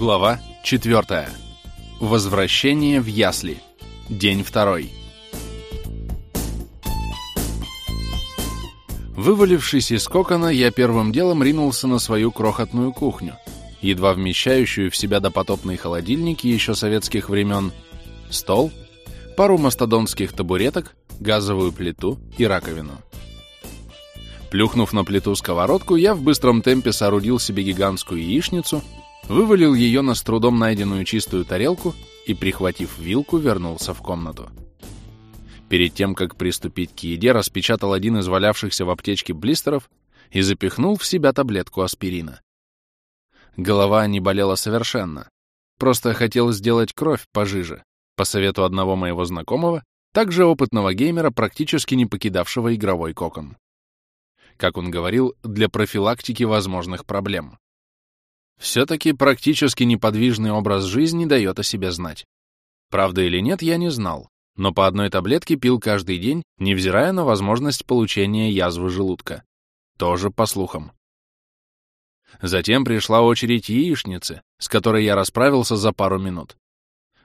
Глава 4. Возвращение в ясли. День второй. Вывалившись из кокона, я первым делом ринулся на свою крохотную кухню, едва вмещающую в себя допотопные холодильники еще советских времен, стол, пару мастодонских табуреток, газовую плиту и раковину. Плюхнув на плиту сковородку, я в быстром темпе соорудил себе гигантскую яичницу, вывалил ее на с трудом найденную чистую тарелку и, прихватив вилку, вернулся в комнату. Перед тем, как приступить к еде, распечатал один из валявшихся в аптечке блистеров и запихнул в себя таблетку аспирина. Голова не болела совершенно. Просто хотел сделать кровь пожиже, по совету одного моего знакомого, также опытного геймера, практически не покидавшего игровой кокон как он говорил, для профилактики возможных проблем. Все-таки практически неподвижный образ жизни дает о себе знать. Правда или нет, я не знал, но по одной таблетке пил каждый день, невзирая на возможность получения язвы желудка. Тоже по слухам. Затем пришла очередь яичницы, с которой я расправился за пару минут.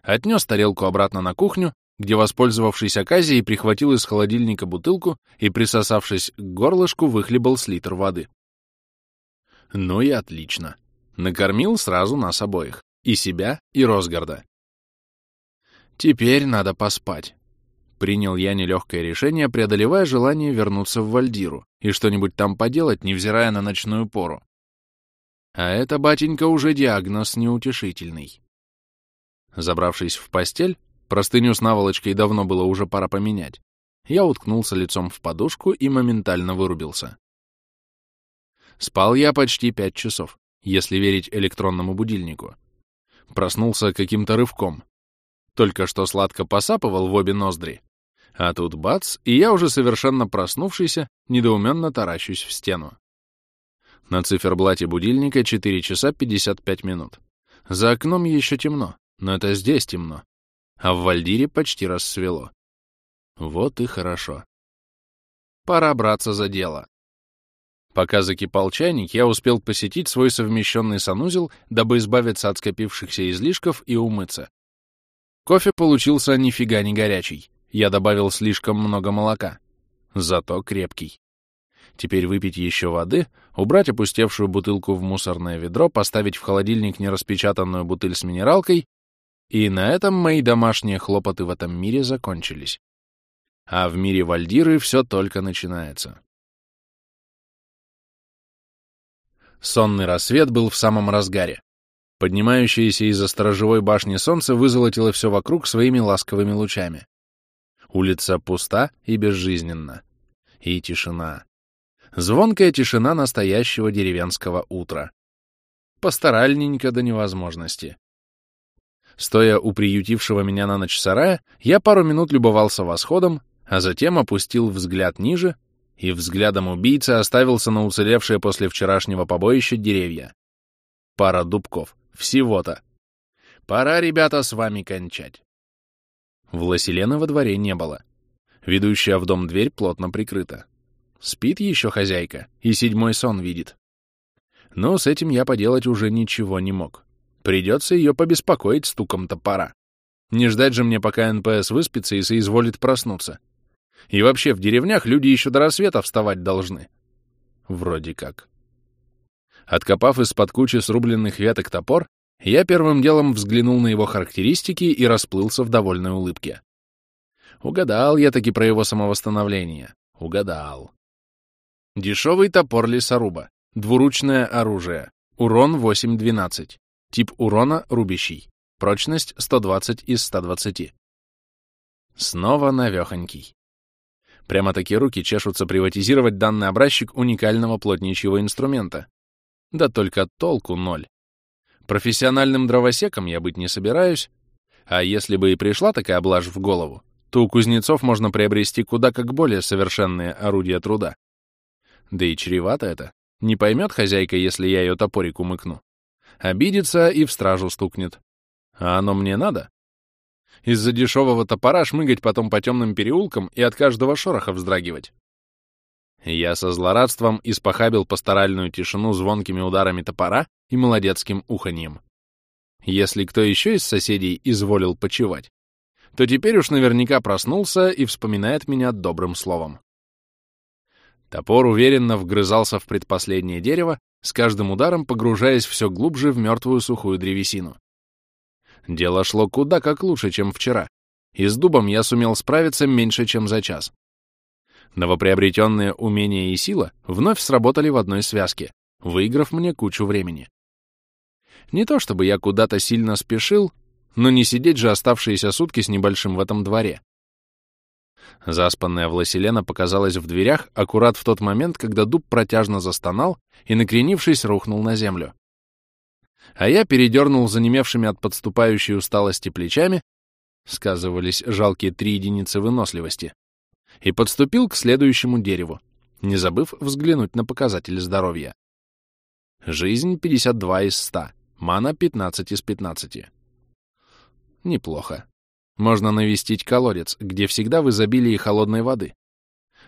Отнес тарелку обратно на кухню где, воспользовавшись оказией, прихватил из холодильника бутылку и, присосавшись к горлышку, выхлебал с литр воды. Ну и отлично. Накормил сразу нас обоих. И себя, и Росгарда. Теперь надо поспать. Принял я нелегкое решение, преодолевая желание вернуться в Вальдиру и что-нибудь там поделать, невзирая на ночную пору. А это, батенька, уже диагноз неутешительный. Забравшись в постель, Простыню с наволочкой давно было уже пора поменять. Я уткнулся лицом в подушку и моментально вырубился. Спал я почти пять часов, если верить электронному будильнику. Проснулся каким-то рывком. Только что сладко посапывал в обе ноздри. А тут бац, и я уже совершенно проснувшийся, недоуменно таращусь в стену. На циферблате будильника 4 часа 55 минут. За окном еще темно, но это здесь темно, а в Вальдире почти рассвело. Вот и хорошо. Пора браться за дело. Пока закипал чайник, я успел посетить свой совмещенный санузел, дабы избавиться от скопившихся излишков и умыться. Кофе получился нифига не горячий. Я добавил слишком много молока. Зато крепкий. Теперь выпить еще воды, убрать опустевшую бутылку в мусорное ведро, поставить в холодильник нераспечатанную бутыль с минералкой и на этом мои домашние хлопоты в этом мире закончились. А в мире Вальдиры все только начинается. Сонный рассвет был в самом разгаре. Поднимающееся из-за сторожевой башни солнце вызолотило все вокруг своими ласковыми лучами. Улица пуста и безжизненна. И тишина. Звонкая тишина настоящего деревенского утра. Постаральненько до невозможности. Стоя у приютившего меня на ночь сарая, я пару минут любовался восходом, а затем опустил взгляд ниже и взглядом убийцы оставился на уцелевшие после вчерашнего побоища деревья. Пара дубков. Всего-то. Пора, ребята, с вами кончать. Власелена во дворе не было. Ведущая в дом дверь плотно прикрыта. Спит еще хозяйка, и седьмой сон видит. Но с этим я поделать уже ничего не мог. Придется ее побеспокоить стуком топора. Не ждать же мне, пока НПС выспится и соизволит проснуться. И вообще, в деревнях люди еще до рассвета вставать должны. Вроде как. Откопав из-под кучи срубленных веток топор, я первым делом взглянул на его характеристики и расплылся в довольной улыбке. Угадал я таки про его самовосстановление. Угадал. Дешевый топор лесоруба. Двуручное оружие. Урон 8-12. Тип урона — рубящий. Прочность — 120 из 120. Снова навехонький. Прямо-таки руки чешутся приватизировать данный образчик уникального плотничьего инструмента. Да только толку ноль. Профессиональным дровосеком я быть не собираюсь, а если бы и пришла такая блажь в голову, то у кузнецов можно приобрести куда как более совершенные орудия труда. Да и чревато это. Не поймет хозяйка, если я ее топорик умыкну. Обидится и в стражу стукнет. А оно мне надо? Из-за дешевого топора шмыгать потом по темным переулкам и от каждого шороха вздрагивать. Я со злорадством испохабил пасторальную тишину звонкими ударами топора и молодецким уханьем. Если кто еще из соседей изволил почевать, то теперь уж наверняка проснулся и вспоминает меня добрым словом. Топор уверенно вгрызался в предпоследнее дерево, с каждым ударом погружаясь все глубже в мертвую сухую древесину. Дело шло куда как лучше, чем вчера, и с дубом я сумел справиться меньше, чем за час. Новоприобретенные умения и сила вновь сработали в одной связке, выиграв мне кучу времени. Не то чтобы я куда-то сильно спешил, но не сидеть же оставшиеся сутки с небольшим в этом дворе. Заспанная Власелена показалась в дверях аккурат в тот момент, когда дуб протяжно застонал и, накренившись, рухнул на землю. А я передернул занемевшими от подступающей усталости плечами, сказывались жалкие три единицы выносливости, и подступил к следующему дереву, не забыв взглянуть на показатель здоровья. Жизнь 52 из 100, мана 15 из 15. Неплохо. Можно навестить колодец, где всегда в изобилии холодной воды.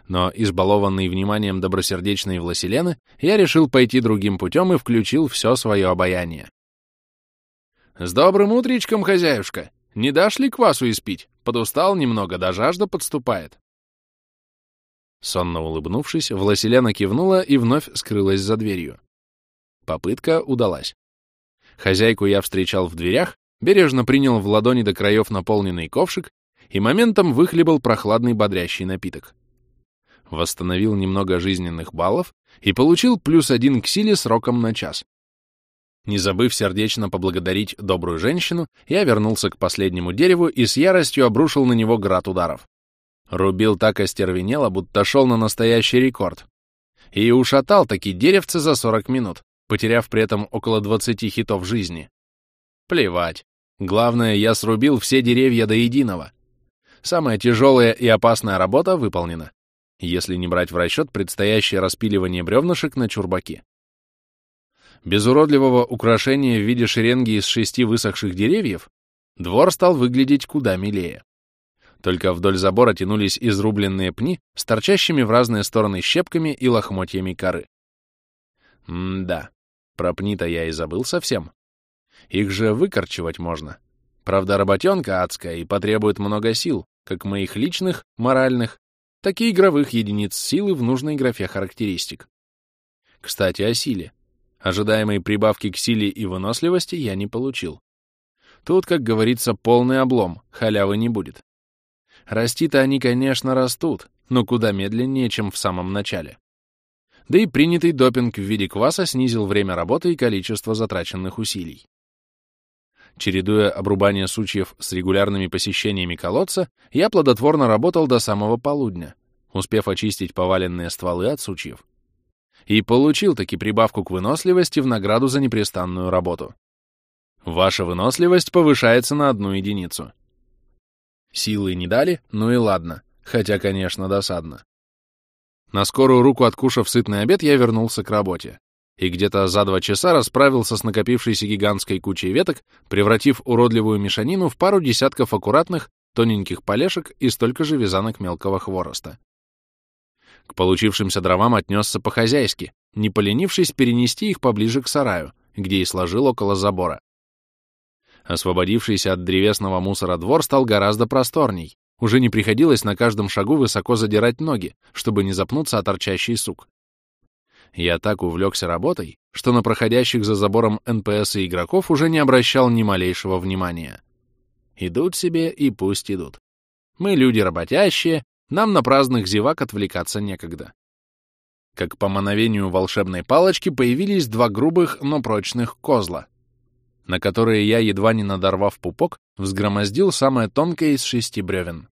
Но, избалованный вниманием добросердечной Власелены, я решил пойти другим путем и включил все свое обаяние. «С добрым утречком, хозяюшка! Не дашь ли квасу испить? Подустал немного, да жажда подступает». Сонно улыбнувшись, Власелена кивнула и вновь скрылась за дверью. Попытка удалась. Хозяйку я встречал в дверях, бережно принял в ладони до краев наполненный ковшик и моментом выхлебал прохладный бодрящий напиток. Восстановил немного жизненных баллов и получил плюс один к силе сроком на час. Не забыв сердечно поблагодарить добрую женщину, я вернулся к последнему дереву и с яростью обрушил на него град ударов. Рубил так остервенело, будто шел на настоящий рекорд. И ушатал таки деревце за 40 минут, потеряв при этом около 20 хитов жизни. Плевать. Главное, я срубил все деревья до единого. Самая тяжелая и опасная работа выполнена, если не брать в расчет предстоящее распиливание бревнышек на чурбаки. Без уродливого украшения в виде шеренги из шести высохших деревьев двор стал выглядеть куда милее. Только вдоль забора тянулись изрубленные пни с торчащими в разные стороны щепками и лохмотьями коры. М-да, про пни-то я и забыл совсем. Их же выкорчевать можно. Правда, работенка адская и потребует много сил, как моих личных, моральных, так и игровых единиц силы в нужной графе характеристик. Кстати, о силе. Ожидаемой прибавки к силе и выносливости я не получил. Тут, как говорится, полный облом, халявы не будет. Расти-то они, конечно, растут, но куда медленнее, чем в самом начале. Да и принятый допинг в виде кваса снизил время работы и количество затраченных усилий. Чередуя обрубание сучьев с регулярными посещениями колодца, я плодотворно работал до самого полудня, успев очистить поваленные стволы от сучьев. И получил таки прибавку к выносливости в награду за непрестанную работу. Ваша выносливость повышается на одну единицу. Силы не дали, ну и ладно, хотя, конечно, досадно. На скорую руку откушав сытный обед, я вернулся к работе и где-то за два часа расправился с накопившейся гигантской кучей веток, превратив уродливую мешанину в пару десятков аккуратных, тоненьких полешек и столько же вязанок мелкого хвороста. К получившимся дровам отнесся по-хозяйски, не поленившись перенести их поближе к сараю, где и сложил около забора. Освободившийся от древесного мусора двор стал гораздо просторней. Уже не приходилось на каждом шагу высоко задирать ноги, чтобы не запнуться о торчащий сук. Я так увлекся работой, что на проходящих за забором НПС и игроков уже не обращал ни малейшего внимания. Идут себе и пусть идут. Мы люди работящие, нам на праздных зевак отвлекаться некогда. Как по мановению волшебной палочки появились два грубых, но прочных козла, на которые я, едва не надорвав пупок, взгромоздил самое тонкое из шести бревен.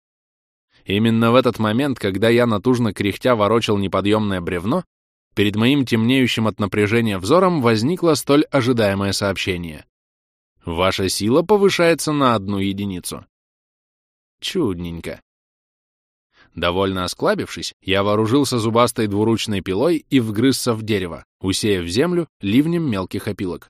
Именно в этот момент, когда я натужно кряхтя ворочал неподъемное бревно, перед моим темнеющим от напряжения взором возникло столь ожидаемое сообщение. Ваша сила повышается на одну единицу. Чудненько. Довольно осклабившись, я вооружился зубастой двуручной пилой и вгрызся в дерево, усеяв землю ливнем мелких опилок.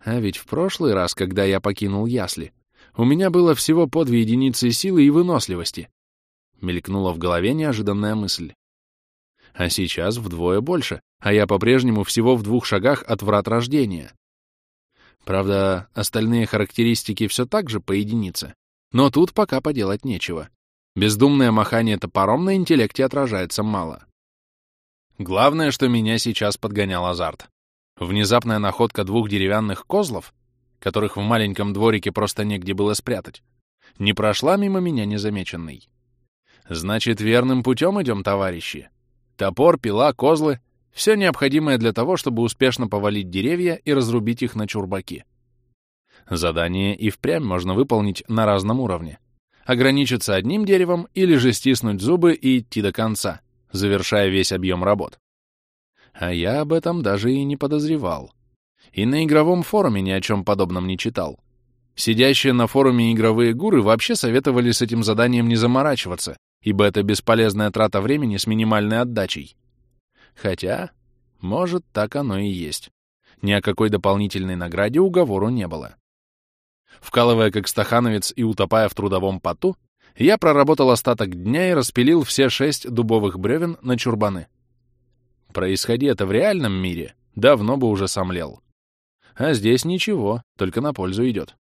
А ведь в прошлый раз, когда я покинул ясли, у меня было всего по две единицы силы и выносливости. Мелькнула в голове неожиданная мысль а сейчас вдвое больше, а я по-прежнему всего в двух шагах от врат рождения. Правда, остальные характеристики все так же по единице. Но тут пока поделать нечего. Бездумное махание топором на интеллекте отражается мало. Главное, что меня сейчас подгонял азарт. Внезапная находка двух деревянных козлов, которых в маленьком дворике просто негде было спрятать, не прошла мимо меня незамеченной. Значит, верным путем идем, товарищи. Топор, пила, козлы — все необходимое для того, чтобы успешно повалить деревья и разрубить их на чурбаки. Задание и впрямь можно выполнить на разном уровне. Ограничиться одним деревом или же стиснуть зубы и идти до конца, завершая весь объем работ. А я об этом даже и не подозревал. И на игровом форуме ни о чем подобном не читал. Сидящие на форуме игровые гуры вообще советовали с этим заданием не заморачиваться, ибо это бесполезная трата времени с минимальной отдачей. Хотя, может, так оно и есть. Ни о какой дополнительной награде уговору не было. Вкалывая как стахановец и утопая в трудовом поту, я проработал остаток дня и распилил все шесть дубовых бревен на чурбаны. Происходи это в реальном мире, давно бы уже сомлел. А здесь ничего, только на пользу идет.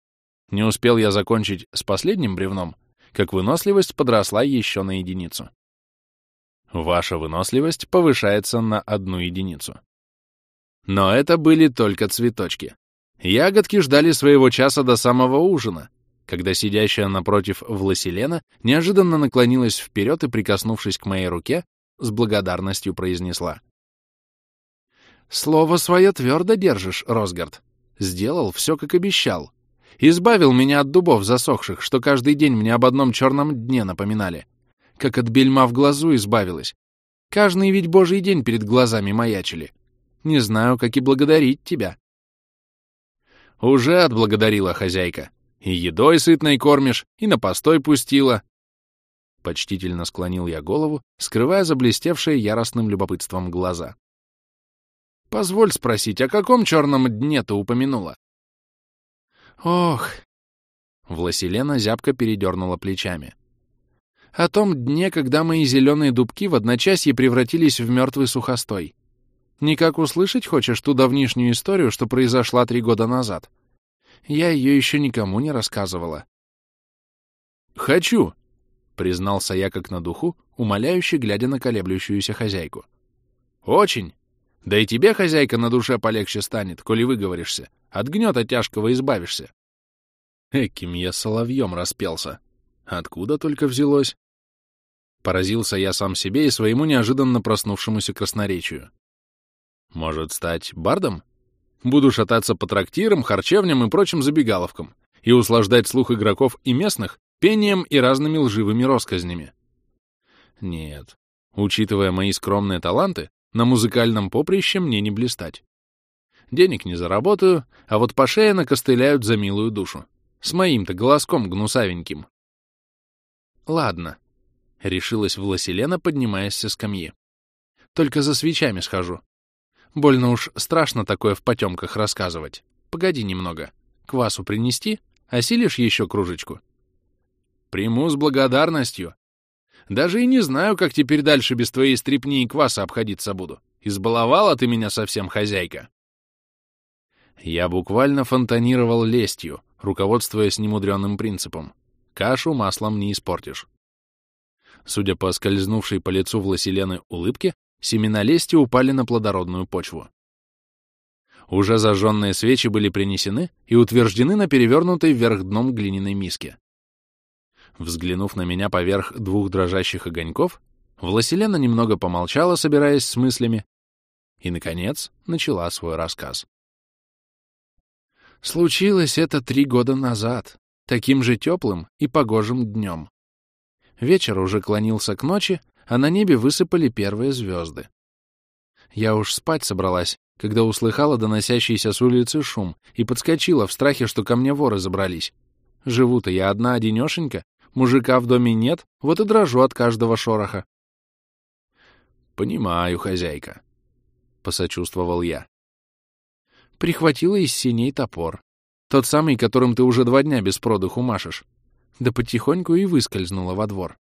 Не успел я закончить с последним бревном, как выносливость подросла еще на единицу. Ваша выносливость повышается на одну единицу. Но это были только цветочки. Ягодки ждали своего часа до самого ужина, когда сидящая напротив Власелена неожиданно наклонилась вперед и, прикоснувшись к моей руке, с благодарностью произнесла. «Слово свое твердо держишь, Росгард. Сделал все, как обещал. Избавил меня от дубов засохших, что каждый день мне об одном черном дне напоминали. Как от бельма в глазу избавилась. Каждый ведь божий день перед глазами маячили. Не знаю, как и благодарить тебя». «Уже отблагодарила хозяйка», и едой сытной кормишь, и на постой пустила. Почтительно склонил я голову, скрывая заблестевшие яростным любопытством глаза. Позволь спросить, о каком черном дне ты упомянула? Ох! Власелена зябко передернула плечами. О том дне, когда мои зеленые дубки в одночасье превратились в мертвый сухостой. Никак услышать хочешь ту давнишнюю историю, что произошла три года назад? — я ее еще никому не рассказывала. «Хочу!» — признался я как на духу, умоляюще глядя на колеблющуюся хозяйку. «Очень! Да и тебе, хозяйка, на душе полегче станет, коли выговоришься. От гнета тяжкого избавишься». Эким я соловьем распелся. Откуда только взялось? Поразился я сам себе и своему неожиданно проснувшемуся красноречию. Может, стать бардом? Буду шататься по трактирам, харчевням и прочим забегаловкам и услаждать слух игроков и местных пением и разными лживыми россказнями. Нет, учитывая мои скромные таланты, на музыкальном поприще мне не блистать. Денег не заработаю, а вот по шее накостыляют за милую душу. С моим-то голоском гнусавеньким. Ладно, — решилась Власелена, поднимаясь со скамьи. Только за свечами схожу. Больно уж страшно такое в потемках рассказывать. Погоди немного. Квасу принести? Осилишь еще кружечку? Приму с благодарностью. Даже и не знаю, как теперь дальше без твоей стрепни и кваса обходиться буду. Избаловала ты меня совсем, хозяйка. Я буквально фонтанировал лестью, руководствуясь немудренным принципом. Кашу маслом не испортишь. Судя по скользнувшей по лицу Власелены улыбке, семена лести упали на плодородную почву. Уже зажженные свечи были принесены и утверждены на перевернутой вверх дном глиняной миске. Взглянув на меня поверх двух дрожащих огоньков, Власелена немного помолчала, собираясь с мыслями, и, наконец, начала свой рассказ. Случилось это три года назад, таким же теплым и погожим днем. Вечер уже клонился к ночи, а на небе высыпали первые звезды. Я уж спать собралась, когда услыхала доносящийся с улицы шум и подскочила в страхе, что ко мне воры забрались. Живу-то я одна одинешенька, мужика в доме нет, вот и дрожу от каждого шороха. «Понимаю, хозяйка», — посочувствовал я. Прихватила из синей топор. Тот самый, которым ты уже два дня без продыху машешь. Да потихоньку и выскользнула во двор.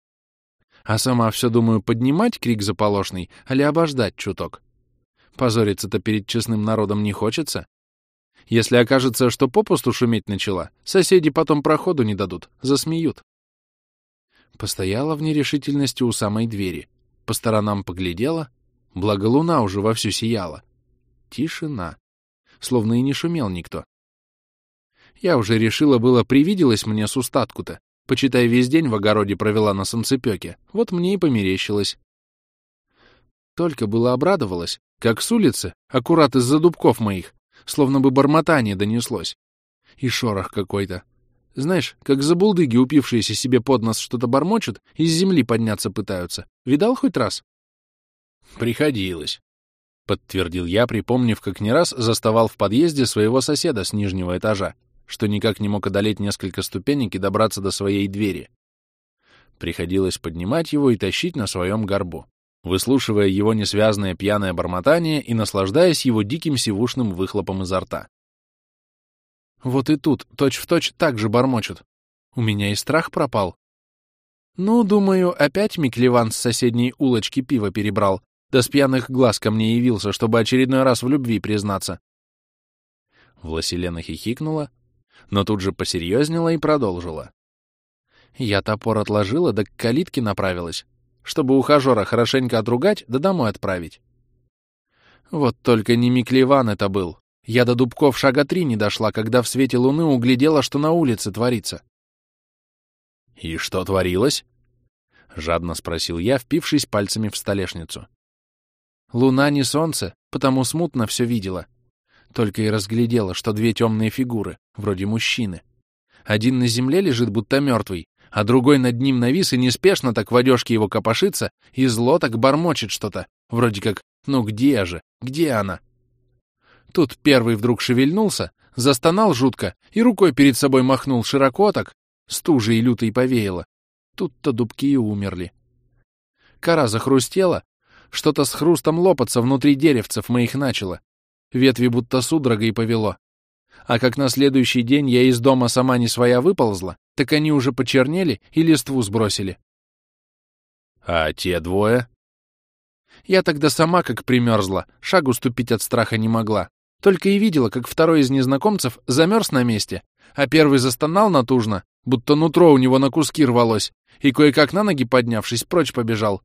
А сама все думаю, поднимать крик заполошный, али обождать чуток. Позориться-то перед честным народом не хочется. Если окажется, что попусту шуметь начала, соседи потом проходу не дадут, засмеют. Постояла в нерешительности у самой двери, по сторонам поглядела, благо луна уже вовсю сияла. Тишина. Словно и не шумел никто. Я уже решила было, привиделась мне с устатку-то. Почитай, весь день в огороде провела на солнцепёке. Вот мне и померещилось. Только было обрадовалась, как с улицы, аккурат из-за дубков моих, словно бы бормотание донеслось. И шорох какой-то. Знаешь, как забулдыги, упившиеся себе под нос что-то бормочут, из земли подняться пытаются. Видал хоть раз? Приходилось. — подтвердил я, припомнив, как не раз заставал в подъезде своего соседа с нижнего этажа, что никак не мог одолеть несколько ступенек и добраться до своей двери. Приходилось поднимать его и тащить на своем горбу, выслушивая его несвязное пьяное бормотание и наслаждаясь его диким сивушным выхлопом изо рта. Вот и тут точь-в-точь точь так же бормочут. У меня и страх пропал. Ну, думаю, опять Миклеван с соседней улочки пиво перебрал, да с пьяных глаз ко мне явился, чтобы очередной раз в любви признаться. Власелена хихикнула, но тут же посерьезнела и продолжила. Я топор отложила, да к калитке направилась, чтобы ухажера хорошенько отругать, да домой отправить. Вот только не Миклеван это был. Я до дубков шага три не дошла, когда в свете луны углядела, что на улице творится. «И что творилось?» — жадно спросил я, впившись пальцами в столешницу. Луна не солнце, потому смутно все видела. Только и разглядела, что две темные фигуры, вроде мужчины. Один на земле лежит, будто мертвый, а другой над ним навис и неспешно так в одежке его копошится и зло так бормочет что-то, вроде как «Ну где же? Где она?» Тут первый вдруг шевельнулся, застонал жутко и рукой перед собой махнул широко так, стужей лютой повеяло. Тут-то дубки и умерли. Кора захрустела, что-то с хрустом лопаться внутри деревцев моих начало. Ветви будто судорогой повело. А как на следующий день я из дома сама не своя выползла, так они уже почернели и листву сбросили. А те двое? Я тогда сама как примерзла, шагу ступить от страха не могла. Только и видела, как второй из незнакомцев замерз на месте, а первый застонал натужно, будто нутро у него на куски рвалось, и кое-как на ноги поднявшись, прочь побежал.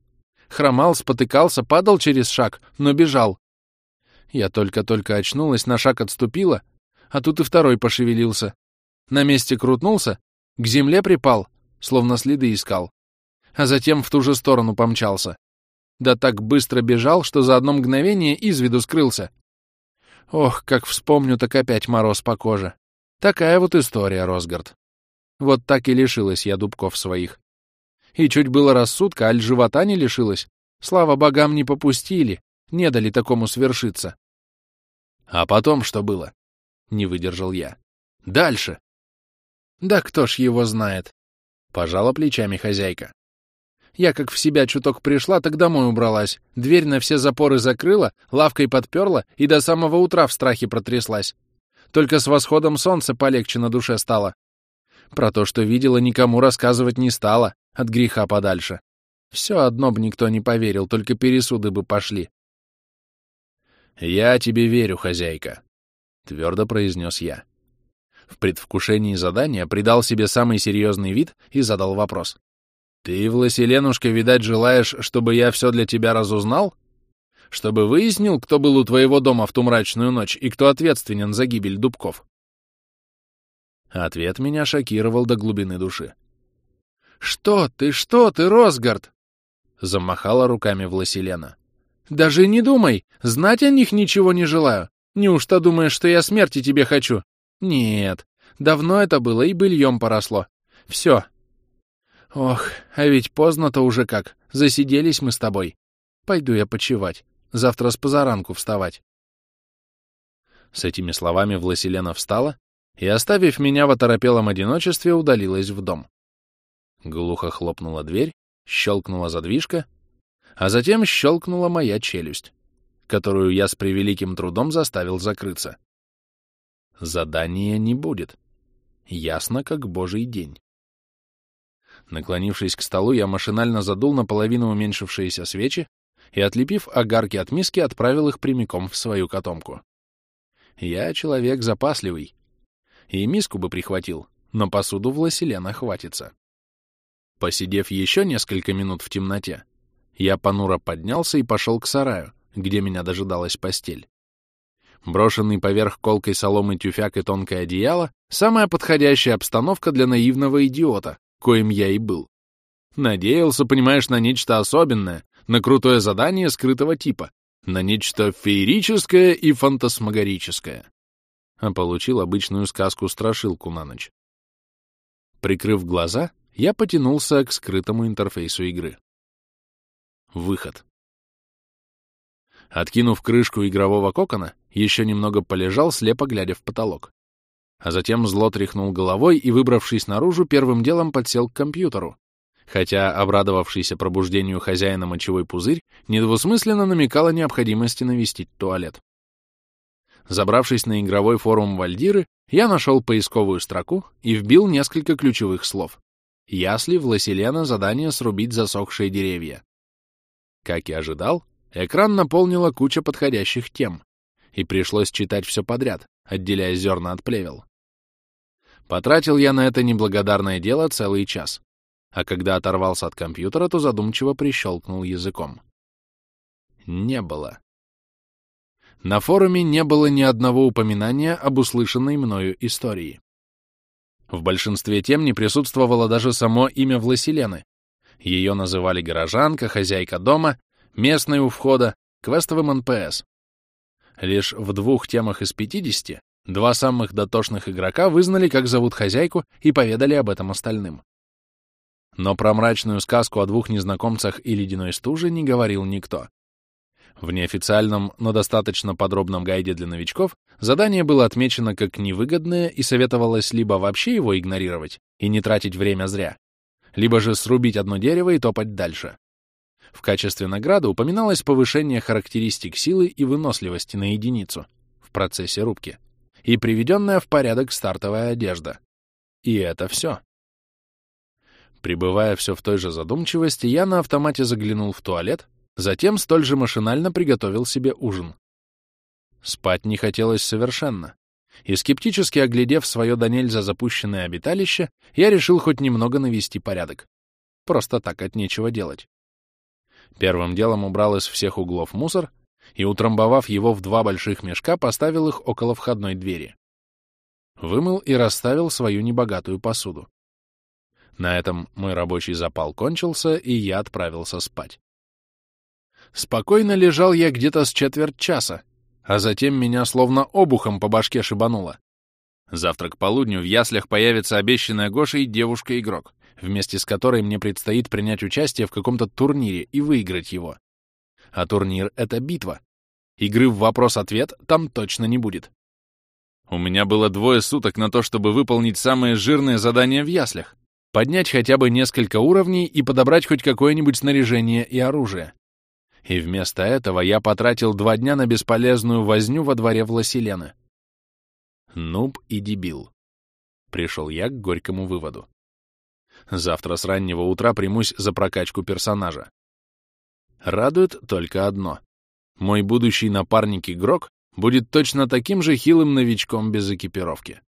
Хромал, спотыкался, падал через шаг, но бежал. Я только-только очнулась, на шаг отступила, а тут и второй пошевелился. На месте крутнулся, к земле припал, словно следы искал. А затем в ту же сторону помчался. Да так быстро бежал, что за одно мгновение из виду скрылся. Ох, как вспомню, так опять мороз по коже. Такая вот история, Росгард. Вот так и лишилась я дубков своих. И чуть было рассудка, аль живота не лишилась. Слава богам не попустили, не дали такому свершиться. А потом что было? Не выдержал я. Дальше. Да кто ж его знает? Пожала плечами хозяйка. Я как в себя чуток пришла, так домой убралась. Дверь на все запоры закрыла, лавкой подперла и до самого утра в страхе протряслась. Только с восходом солнца полегче на душе стало. Про то, что видела, никому рассказывать не стала, от греха подальше. Все одно бы никто не поверил, только пересуды бы пошли. «Я тебе верю, хозяйка», — твердо произнес я. В предвкушении задания придал себе самый серьезный вид и задал вопрос. «Ты, Власеленушка, видать, желаешь, чтобы я все для тебя разузнал? Чтобы выяснил, кто был у твоего дома в ту мрачную ночь и кто ответственен за гибель дубков?» Ответ меня шокировал до глубины души. «Что ты, что ты, Росгард?» — замахала руками Власелена. «Даже не думай, знать о них ничего не желаю. Неужто думаешь, что я смерти тебе хочу? Нет, давно это было и быльем поросло. Все. Ох, а ведь поздно-то уже как, засиделись мы с тобой. Пойду я почевать, завтра с позаранку вставать». С этими словами Власелена встала и, оставив меня в оторопелом одиночестве, удалилась в дом. Глухо хлопнула дверь, щелкнула задвижка, а затем щелкнула моя челюсть, которую я с превеликим трудом заставил закрыться. Задания не будет. Ясно, как божий день. Наклонившись к столу, я машинально задул наполовину уменьшившиеся свечи и, отлепив огарки от миски, отправил их прямиком в свою котомку. Я человек запасливый. И миску бы прихватил, но посуду в Ласелена хватится. Посидев еще несколько минут в темноте, я понуро поднялся и пошел к сараю, где меня дожидалась постель. Брошенный поверх колкой соломы тюфяк и тонкое одеяло — самая подходящая обстановка для наивного идиота, коим я и был. Надеялся, понимаешь, на нечто особенное, на крутое задание скрытого типа, на нечто феерическое и фантасмагорическое. А получил обычную сказку-страшилку на ночь. Прикрыв глаза, я потянулся к скрытому интерфейсу игры. Выход. Откинув крышку игрового кокона, еще немного полежал, слепо глядя в потолок. А затем зло тряхнул головой и, выбравшись наружу, первым делом подсел к компьютеру. Хотя обрадовавшийся пробуждению хозяина мочевой пузырь недвусмысленно намекал о необходимости навестить туалет. Забравшись на игровой форум Вальдиры, я нашел поисковую строку и вбил несколько ключевых слов. Ясли в Ласелена задание срубить засохшие деревья. Как и ожидал, экран наполнила куча подходящих тем, и пришлось читать все подряд, отделяя зерна от плевел. Потратил я на это неблагодарное дело целый час, а когда оторвался от компьютера, то задумчиво прищелкнул языком. Не было. На форуме не было ни одного упоминания об услышанной мною истории. В большинстве тем не присутствовало даже само имя Власелены, ее называли горожанка, хозяйка дома, местной у входа, квестовым НПС. Лишь в двух темах из 50 два самых дотошных игрока вызнали, как зовут хозяйку, и поведали об этом остальным. Но про мрачную сказку о двух незнакомцах и ледяной стуже не говорил никто. В неофициальном, но достаточно подробном гайде для новичков задание было отмечено как невыгодное и советовалось либо вообще его игнорировать и не тратить время зря, либо же срубить одно дерево и топать дальше. В качестве награды упоминалось повышение характеристик силы и выносливости на единицу в процессе рубки и приведенная в порядок стартовая одежда. И это все. Прибывая все в той же задумчивости, я на автомате заглянул в туалет, затем столь же машинально приготовил себе ужин. Спать не хотелось совершенно и, скептически оглядев свое до нельзя запущенное обиталище, я решил хоть немного навести порядок. Просто так от нечего делать. Первым делом убрал из всех углов мусор и, утрамбовав его в два больших мешка, поставил их около входной двери. Вымыл и расставил свою небогатую посуду. На этом мой рабочий запал кончился, и я отправился спать. Спокойно лежал я где-то с четверть часа, а затем меня словно обухом по башке шибануло. Завтра к полудню в яслях появится обещанная Гошей девушка-игрок, вместе с которой мне предстоит принять участие в каком-то турнире и выиграть его. А турнир — это битва. Игры в вопрос-ответ там точно не будет. У меня было двое суток на то, чтобы выполнить самое жирное задание в яслях — поднять хотя бы несколько уровней и подобрать хоть какое-нибудь снаряжение и оружие. И вместо этого я потратил два дня на бесполезную возню во дворе Власелена. Нуб и дебил. Пришел я к горькому выводу. Завтра с раннего утра примусь за прокачку персонажа. Радует только одно. Мой будущий напарник-игрок будет точно таким же хилым новичком без экипировки.